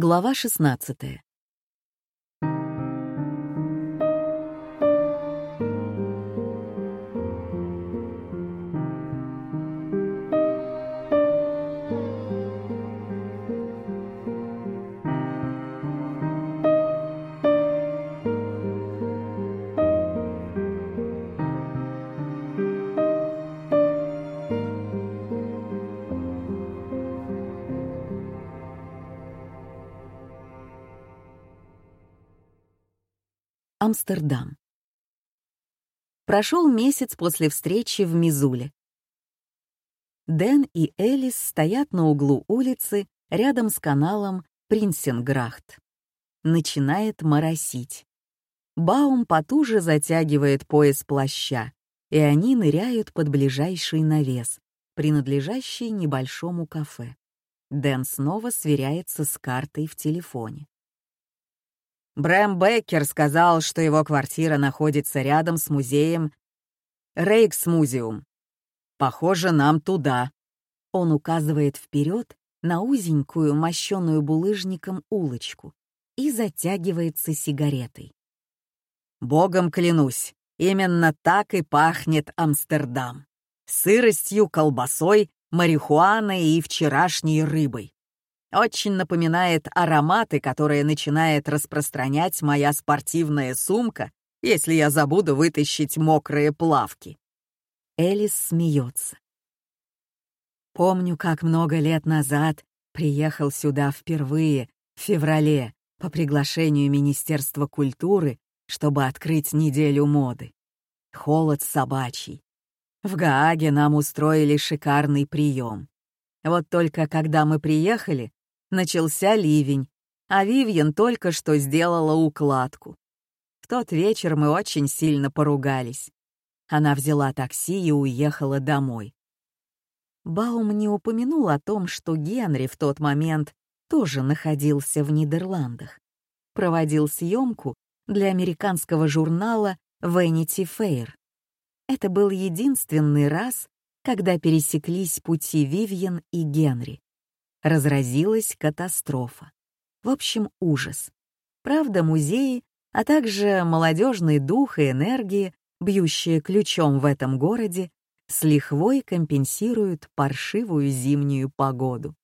Глава 16. Амстердам. Прошел месяц после встречи в Мизуле. Дэн и Элис стоят на углу улицы рядом с каналом Принсенграхт. Начинает моросить. Баум потуже затягивает пояс плаща, и они ныряют под ближайший навес, принадлежащий небольшому кафе. Дэн снова сверяется с картой в телефоне. Брэм Беккер сказал, что его квартира находится рядом с музеем Рейкс-музеум. Похоже, нам туда. Он указывает вперед на узенькую, мощенную булыжником улочку и затягивается сигаретой. Богом клянусь, именно так и пахнет Амстердам. Сыростью, колбасой, марихуаной и вчерашней рыбой. Очень напоминает ароматы, которые начинает распространять моя спортивная сумка, если я забуду вытащить мокрые плавки. Элис смеется. Помню, как много лет назад приехал сюда впервые, в феврале, по приглашению Министерства культуры, чтобы открыть неделю моды. Холод собачий. В Гааге нам устроили шикарный прием. Вот только когда мы приехали, начался ливень, а Вивьен только что сделала укладку. В тот вечер мы очень сильно поругались. Она взяла такси и уехала домой. Баум не упомянул о том, что Генри в тот момент тоже находился в Нидерландах. Проводил съемку для американского журнала Vanity Fair. Это был единственный раз, когда пересеклись пути Вивьен и Генри разразилась катастрофа. В общем, ужас. Правда, музеи, а также молодежный дух и энергии, бьющие ключом в этом городе, с лихвой компенсируют паршивую зимнюю погоду.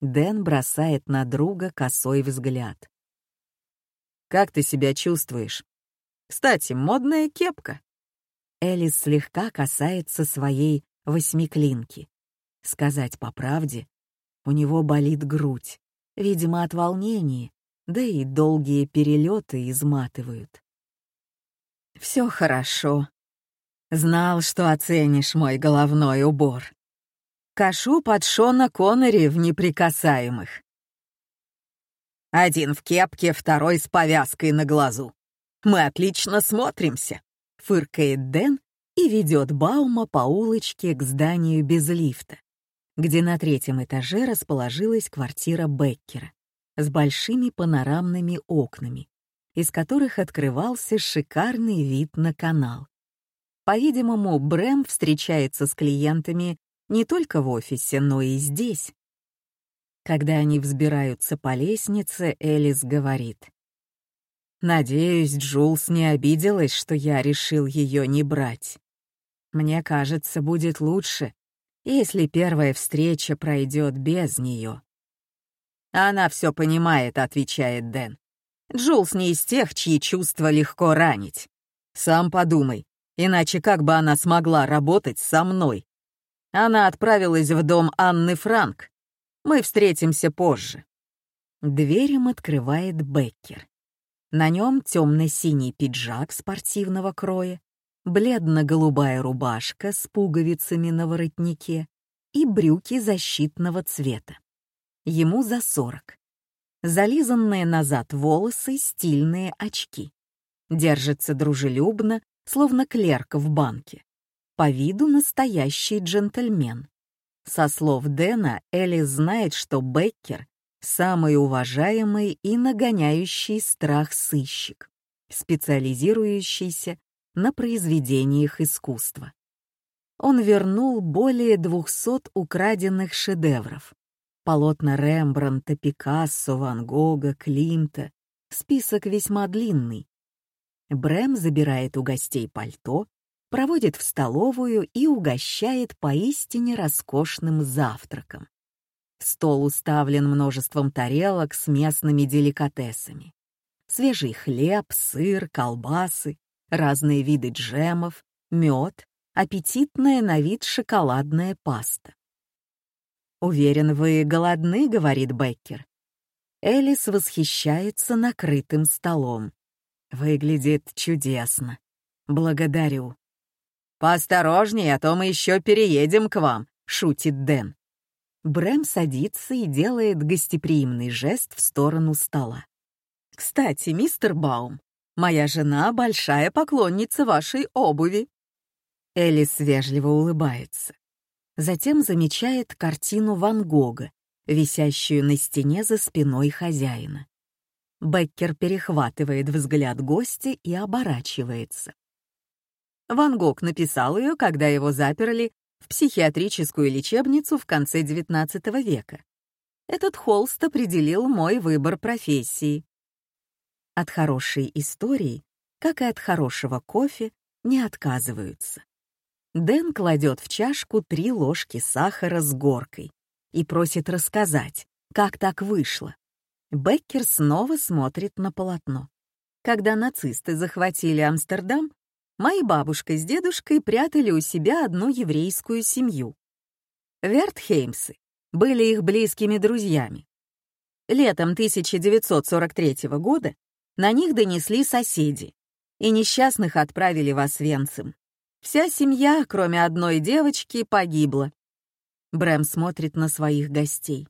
Дэн бросает на друга косой взгляд. «Как ты себя чувствуешь? Кстати, модная кепка». Элис слегка касается своей восьмиклинки. Сказать по правде, у него болит грудь, видимо, от волнения, да и долгие перелеты изматывают. Все хорошо. Знал, что оценишь мой головной убор. Кашу под Шона Коннери в неприкасаемых. Один в кепке, второй с повязкой на глазу. Мы отлично смотримся, фыркает Дэн и ведет Баума по улочке к зданию без лифта где на третьем этаже расположилась квартира Беккера с большими панорамными окнами, из которых открывался шикарный вид на канал. По-видимому, Брэм встречается с клиентами не только в офисе, но и здесь. Когда они взбираются по лестнице, Элис говорит. «Надеюсь, Джулс не обиделась, что я решил ее не брать. Мне кажется, будет лучше, если первая встреча пройдет без нее. «Она все понимает», — отвечает Дэн. «Джулс не из тех, чьи чувства легко ранить. Сам подумай, иначе как бы она смогла работать со мной? Она отправилась в дом Анны Франк. Мы встретимся позже». Дверь им открывает Беккер. На нем темно-синий пиджак спортивного кроя, бледно-голубая рубашка с пуговицами на воротнике и брюки защитного цвета. Ему за сорок. Зализанные назад волосы, стильные очки. Держится дружелюбно, словно клерк в банке. По виду настоящий джентльмен. Со слов Дэна, Элли знает, что Беккер — самый уважаемый и нагоняющий страх сыщик, специализирующийся на произведениях искусства. Он вернул более 200 украденных шедевров, Полотна Рембрандта, Пикассо, Ван Гога, Климта. Список весьма длинный. Брэм забирает у гостей пальто, проводит в столовую и угощает поистине роскошным завтраком. Стол уставлен множеством тарелок с местными деликатесами. Свежий хлеб, сыр, колбасы, разные виды джемов, мед, аппетитная на вид шоколадная паста. «Уверен, вы голодны», — говорит Беккер. Элис восхищается накрытым столом. Выглядит чудесно. Благодарю. «Поосторожнее, а то мы еще переедем к вам», — шутит Дэн. Брэм садится и делает гостеприимный жест в сторону стола. «Кстати, мистер Баум, моя жена — большая поклонница вашей обуви». Элис вежливо улыбается. Затем замечает картину Ван Гога, висящую на стене за спиной хозяина. Беккер перехватывает взгляд гостя и оборачивается. Ван Гог написал ее, когда его заперли в психиатрическую лечебницу в конце XIX века. Этот холст определил мой выбор профессии. От хорошей истории, как и от хорошего кофе, не отказываются. Дэн кладет в чашку три ложки сахара с горкой и просит рассказать, как так вышло. Беккер снова смотрит на полотно. Когда нацисты захватили Амстердам, мои бабушка с дедушкой прятали у себя одну еврейскую семью. Вертхеймсы были их близкими друзьями. Летом 1943 года на них донесли соседи, и несчастных отправили в Освенцим. Вся семья, кроме одной девочки, погибла. Брэм смотрит на своих гостей.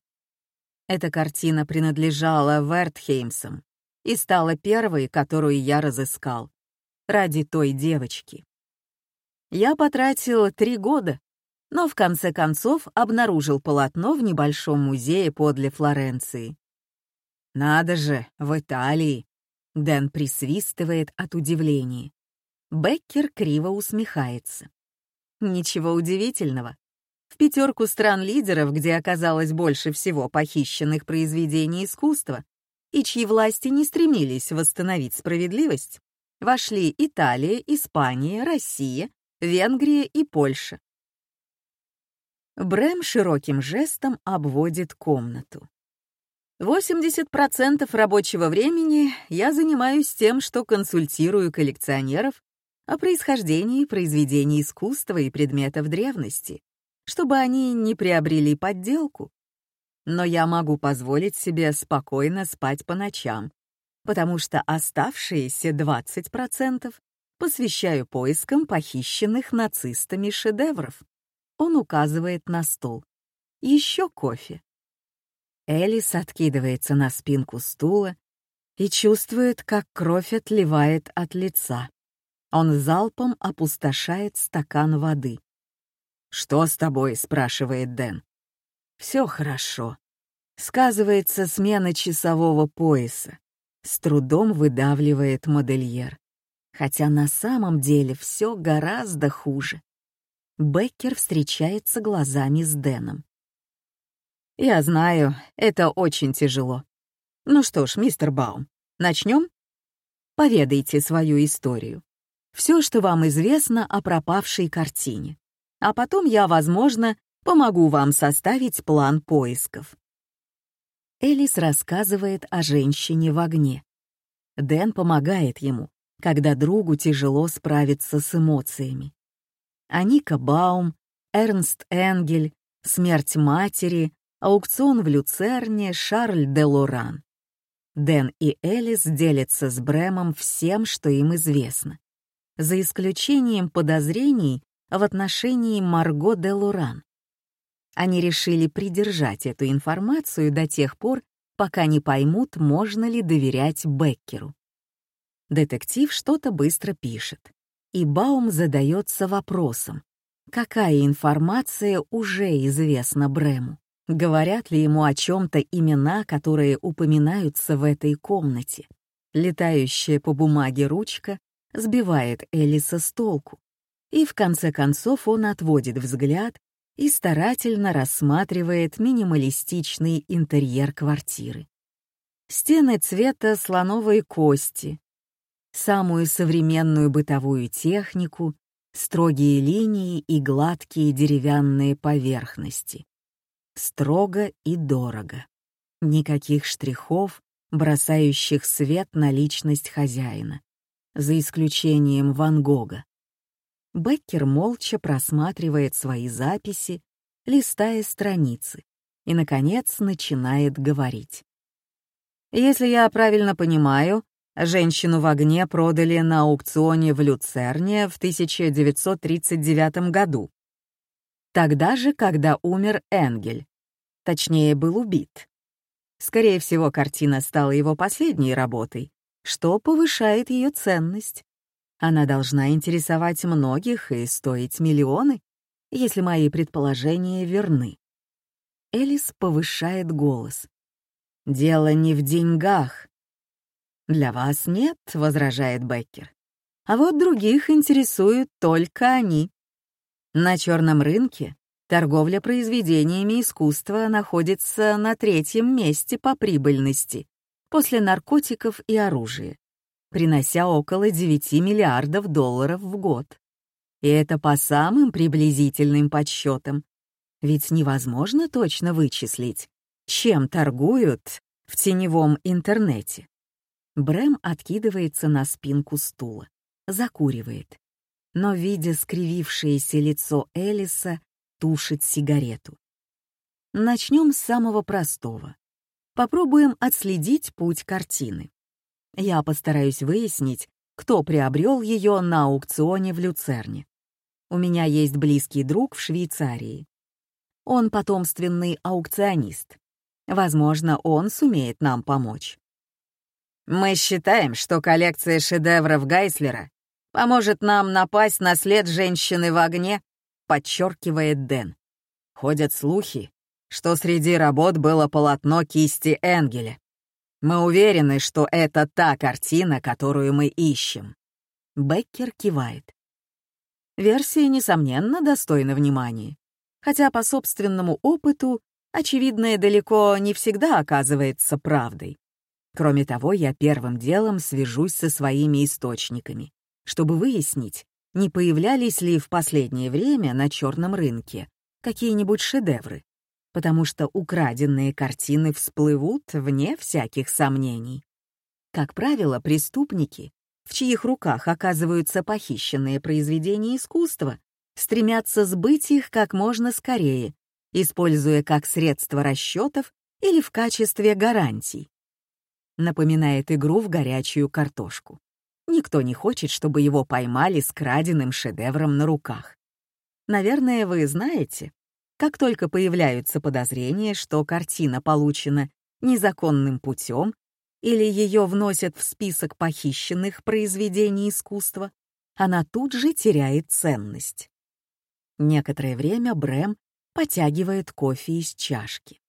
Эта картина принадлежала Вертхеймсам и стала первой, которую я разыскал ради той девочки. Я потратил три года, но в конце концов обнаружил полотно в небольшом музее подле Флоренции. «Надо же, в Италии!» Дэн присвистывает от удивления. Беккер криво усмехается. Ничего удивительного. В пятерку стран-лидеров, где оказалось больше всего похищенных произведений искусства, и чьи власти не стремились восстановить справедливость, вошли Италия, Испания, Россия, Венгрия и Польша. Брэм широким жестом обводит комнату. 80% рабочего времени я занимаюсь тем, что консультирую коллекционеров о происхождении произведений искусства и предметов древности, чтобы они не приобрели подделку. Но я могу позволить себе спокойно спать по ночам, потому что оставшиеся 20% посвящаю поискам похищенных нацистами шедевров. Он указывает на стол. Еще кофе. Элис откидывается на спинку стула и чувствует, как кровь отливает от лица. Он залпом опустошает стакан воды. «Что с тобой?» — спрашивает Дэн. «Все хорошо. Сказывается смена часового пояса с трудом выдавливает модельер. Хотя на самом деле все гораздо хуже. Беккер встречается глазами с Дэном. «Я знаю, это очень тяжело. Ну что ж, мистер Баум, начнем? Поведайте свою историю. Все, что вам известно о пропавшей картине. А потом я, возможно, помогу вам составить план поисков. Элис рассказывает о женщине в огне. Дэн помогает ему, когда другу тяжело справиться с эмоциями. Аника Баум, Эрнст Энгель, смерть матери, аукцион в Люцерне, Шарль де Лоран. Дэн и Элис делятся с Брэмом всем, что им известно, за исключением подозрений в отношении Марго де Лоран. Они решили придержать эту информацию до тех пор, пока не поймут, можно ли доверять Беккеру. Детектив что-то быстро пишет, и Баум задается вопросом, какая информация уже известна Брему. Говорят ли ему о чем-то имена, которые упоминаются в этой комнате? Летающая по бумаге ручка сбивает Элиса с толку. И в конце концов он отводит взгляд и старательно рассматривает минималистичный интерьер квартиры. Стены цвета слоновой кости, самую современную бытовую технику, строгие линии и гладкие деревянные поверхности. Строго и дорого. Никаких штрихов, бросающих свет на личность хозяина, за исключением Ван Гога. Беккер молча просматривает свои записи, листая страницы, и, наконец, начинает говорить. «Если я правильно понимаю, женщину в огне продали на аукционе в Люцерне в 1939 году. Тогда же, когда умер Энгель. Точнее, был убит. Скорее всего, картина стала его последней работой, что повышает ее ценность. Она должна интересовать многих и стоить миллионы, если мои предположения верны. Элис повышает голос. «Дело не в деньгах». «Для вас нет», — возражает Беккер. «А вот других интересуют только они. На черном рынке торговля произведениями искусства находится на третьем месте по прибыльности, после наркотиков и оружия, принося около 9 миллиардов долларов в год. И это по самым приблизительным подсчетам. Ведь невозможно точно вычислить, чем торгуют в теневом интернете. Брэм откидывается на спинку стула, закуривает. Но, видя скривившееся лицо Элиса, тушит сигарету. Начнем с самого простого. Попробуем отследить путь картины. Я постараюсь выяснить, кто приобрел ее на аукционе в Люцерне. У меня есть близкий друг в Швейцарии. Он потомственный аукционист. Возможно, он сумеет нам помочь. Мы считаем, что коллекция шедевров Гайслера поможет нам напасть на след женщины в огне подчеркивает Дэн. Ходят слухи, что среди работ было полотно кисти Энгеля. Мы уверены, что это та картина, которую мы ищем. Беккер кивает. Версия, несомненно, достойна внимания. Хотя по собственному опыту очевидное далеко не всегда оказывается правдой. Кроме того, я первым делом свяжусь со своими источниками, чтобы выяснить, не появлялись ли в последнее время на черном рынке какие-нибудь шедевры, потому что украденные картины всплывут вне всяких сомнений. Как правило, преступники, в чьих руках оказываются похищенные произведения искусства, стремятся сбыть их как можно скорее, используя как средство расчетов или в качестве гарантий. Напоминает игру в горячую картошку. Никто не хочет, чтобы его поймали с краденым шедевром на руках. Наверное, вы знаете, как только появляются подозрения, что картина получена незаконным путем или ее вносят в список похищенных произведений искусства, она тут же теряет ценность. Некоторое время Брэм потягивает кофе из чашки.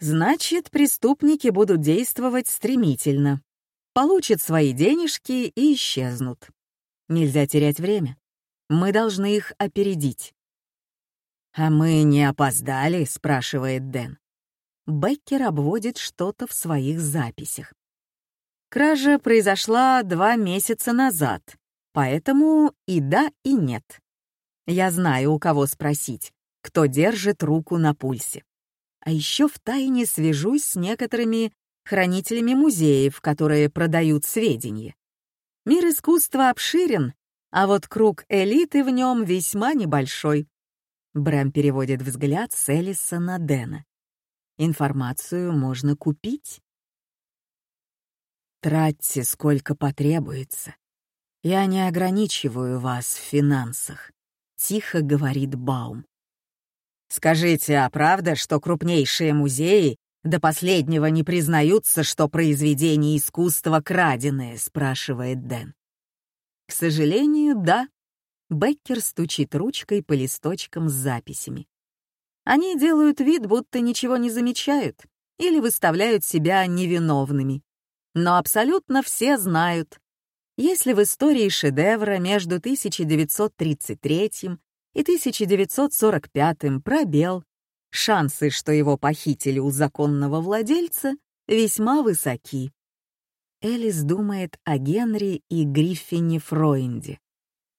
Значит, преступники будут действовать стремительно, получат свои денежки и исчезнут. Нельзя терять время. Мы должны их опередить. «А мы не опоздали?» — спрашивает Дэн. Беккер обводит что-то в своих записях. Кража произошла два месяца назад, поэтому и да, и нет. Я знаю, у кого спросить, кто держит руку на пульсе. А еще втайне свяжусь с некоторыми хранителями музеев, которые продают сведения. Мир искусства обширен, а вот круг элиты в нем весьма небольшой. Брэм переводит взгляд с Элиса на Дэна. Информацию можно купить? Тратьте сколько потребуется. Я не ограничиваю вас в финансах, тихо говорит Баум. Скажите, а правда, что крупнейшие музеи до последнего не признаются, что произведение искусства краденое, спрашивает Дэн. К сожалению, да. Беккер стучит ручкой по листочкам с записями. Они делают вид, будто ничего не замечают или выставляют себя невиновными. Но абсолютно все знают. Если в истории шедевра между 1933 и 1945 пробел. Шансы, что его похитили у законного владельца, весьма высоки. Элис думает о Генри и Гриффине Фройнде.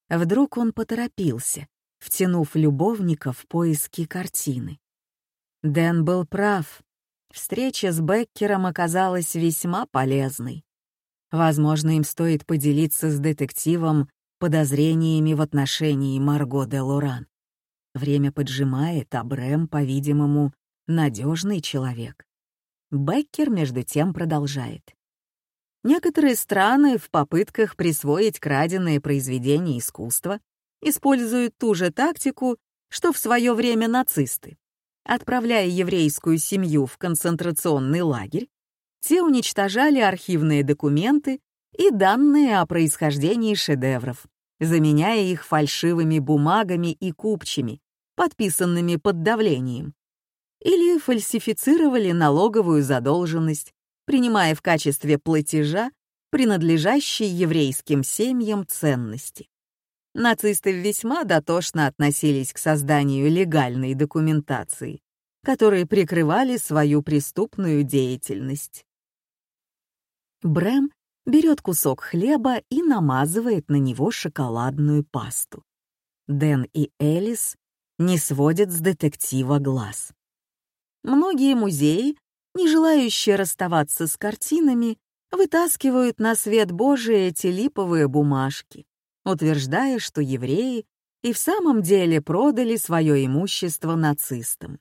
Вдруг он поторопился, втянув любовника в поиски картины. Дэн был прав. Встреча с Беккером оказалась весьма полезной. Возможно, им стоит поделиться с детективом подозрениями в отношении Марго де Лоран. Время поджимает, а Брэм, по-видимому, надежный человек. Беккер, между тем, продолжает. Некоторые страны в попытках присвоить краденые произведения искусства используют ту же тактику, что в свое время нацисты. Отправляя еврейскую семью в концентрационный лагерь, те уничтожали архивные документы и данные о происхождении шедевров, заменяя их фальшивыми бумагами и купчами, подписанными под давлением. Или фальсифицировали налоговую задолженность, принимая в качестве платежа принадлежащие еврейским семьям ценности. Нацисты весьма дотошно относились к созданию легальной документации, которые прикрывали свою преступную деятельность. Брэм берет кусок хлеба и намазывает на него шоколадную пасту. Дэн и Элис не сводят с детектива глаз. Многие музеи, не желающие расставаться с картинами, вытаскивают на свет Божий эти липовые бумажки, утверждая, что евреи и в самом деле продали свое имущество нацистам.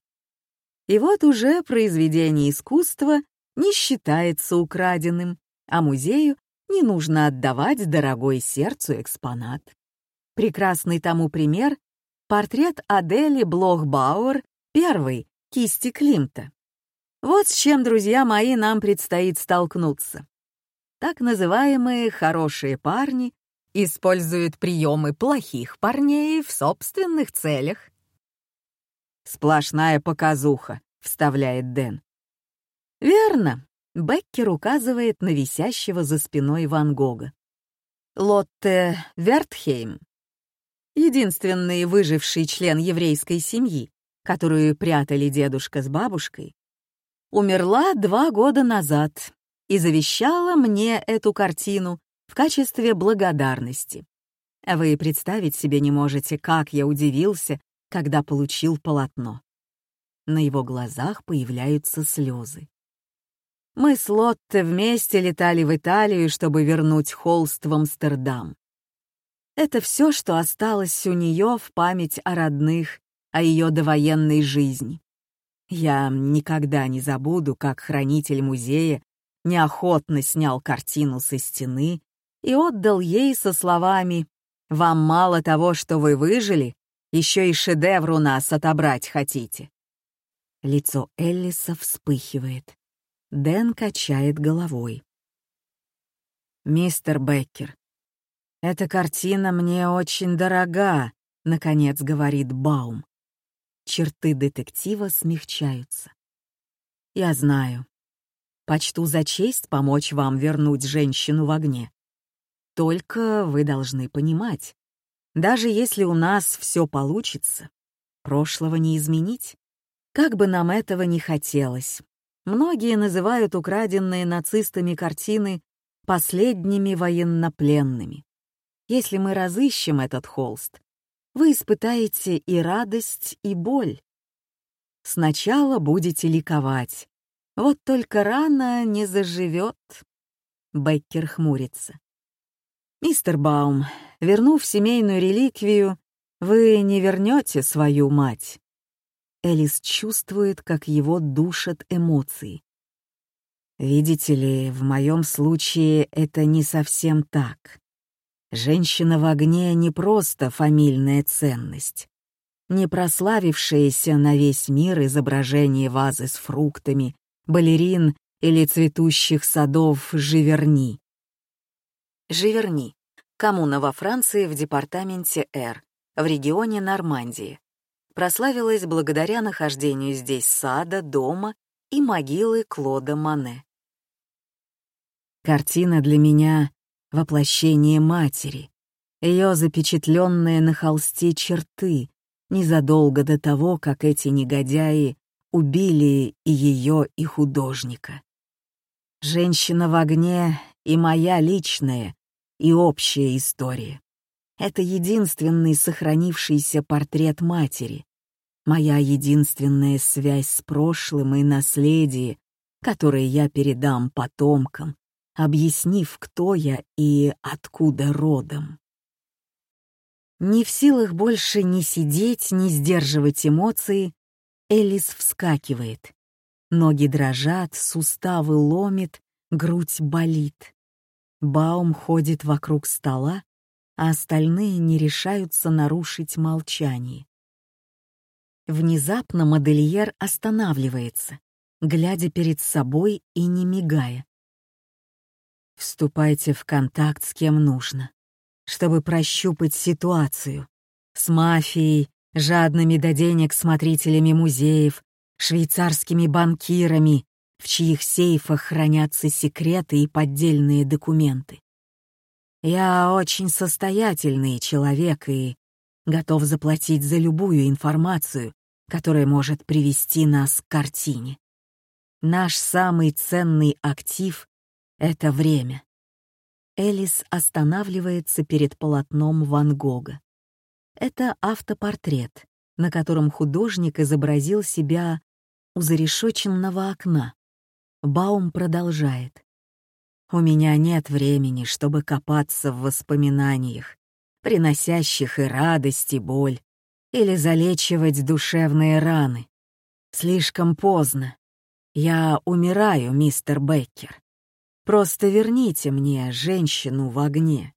И вот уже произведение искусства не считается украденным, а музею не нужно отдавать дорогой сердцу экспонат. Прекрасный тому пример — портрет Адели Блохбауэр, первый, кисти Климта. Вот с чем, друзья мои, нам предстоит столкнуться. Так называемые «хорошие парни» используют приемы плохих парней в собственных целях. «Сплошная показуха», — вставляет Дэн. «Верно. Беккер указывает на висящего за спиной Ван Гога. Лотте Вертхейм, единственный выживший член еврейской семьи, которую прятали дедушка с бабушкой, умерла два года назад и завещала мне эту картину в качестве благодарности. Вы представить себе не можете, как я удивился, когда получил полотно. На его глазах появляются слезы. Мы с Лотте вместе летали в Италию, чтобы вернуть холст в Амстердам. Это все, что осталось у нее в память о родных, о ее довоенной жизни. Я никогда не забуду, как хранитель музея неохотно снял картину со стены и отдал ей со словами «Вам мало того, что вы выжили, еще и шедевр у нас отобрать хотите». Лицо Эллиса вспыхивает. Дэн качает головой. «Мистер Беккер, эта картина мне очень дорога», — наконец говорит Баум. Черты детектива смягчаются. «Я знаю. Почту за честь помочь вам вернуть женщину в огне. Только вы должны понимать, даже если у нас все получится, прошлого не изменить. Как бы нам этого не хотелось, Многие называют украденные нацистами картины последними военнопленными. Если мы разыщем этот холст, вы испытаете и радость, и боль. Сначала будете ликовать. Вот только рана не заживет. Беккер хмурится. «Мистер Баум, вернув семейную реликвию, вы не вернете свою мать. Элис чувствует, как его душат эмоции. Видите ли, в моем случае это не совсем так. Женщина в огне не просто фамильная ценность. Не прославившееся на весь мир изображение вазы с фруктами, балерин или цветущих садов Живерни. Живерни — коммуна во Франции в департаменте Р, в регионе Нормандии прославилась благодаря нахождению здесь сада, дома и могилы Клода Мане. Картина для меня — воплощение матери, ее запечатленные на холсте черты, незадолго до того, как эти негодяи убили и ее, и художника. Женщина в огне и моя личная, и общая история. Это единственный сохранившийся портрет матери, моя единственная связь с прошлым и наследие, которое я передам потомкам, объяснив, кто я и откуда родом. Не в силах больше ни сидеть, ни сдерживать эмоции, Элис вскакивает. Ноги дрожат, суставы ломит, грудь болит. Баум ходит вокруг стола, а остальные не решаются нарушить молчание. Внезапно модельер останавливается, глядя перед собой и не мигая. Вступайте в контакт с кем нужно, чтобы прощупать ситуацию. С мафией, жадными до денег смотрителями музеев, швейцарскими банкирами, в чьих сейфах хранятся секреты и поддельные документы. Я очень состоятельный человек и готов заплатить за любую информацию, которая может привести нас к картине. Наш самый ценный актив — это время. Элис останавливается перед полотном Ван Гога. Это автопортрет, на котором художник изобразил себя у зарешоченного окна. Баум продолжает. «У меня нет времени, чтобы копаться в воспоминаниях, приносящих и радость, и боль, или залечивать душевные раны. Слишком поздно. Я умираю, мистер Беккер. Просто верните мне женщину в огне.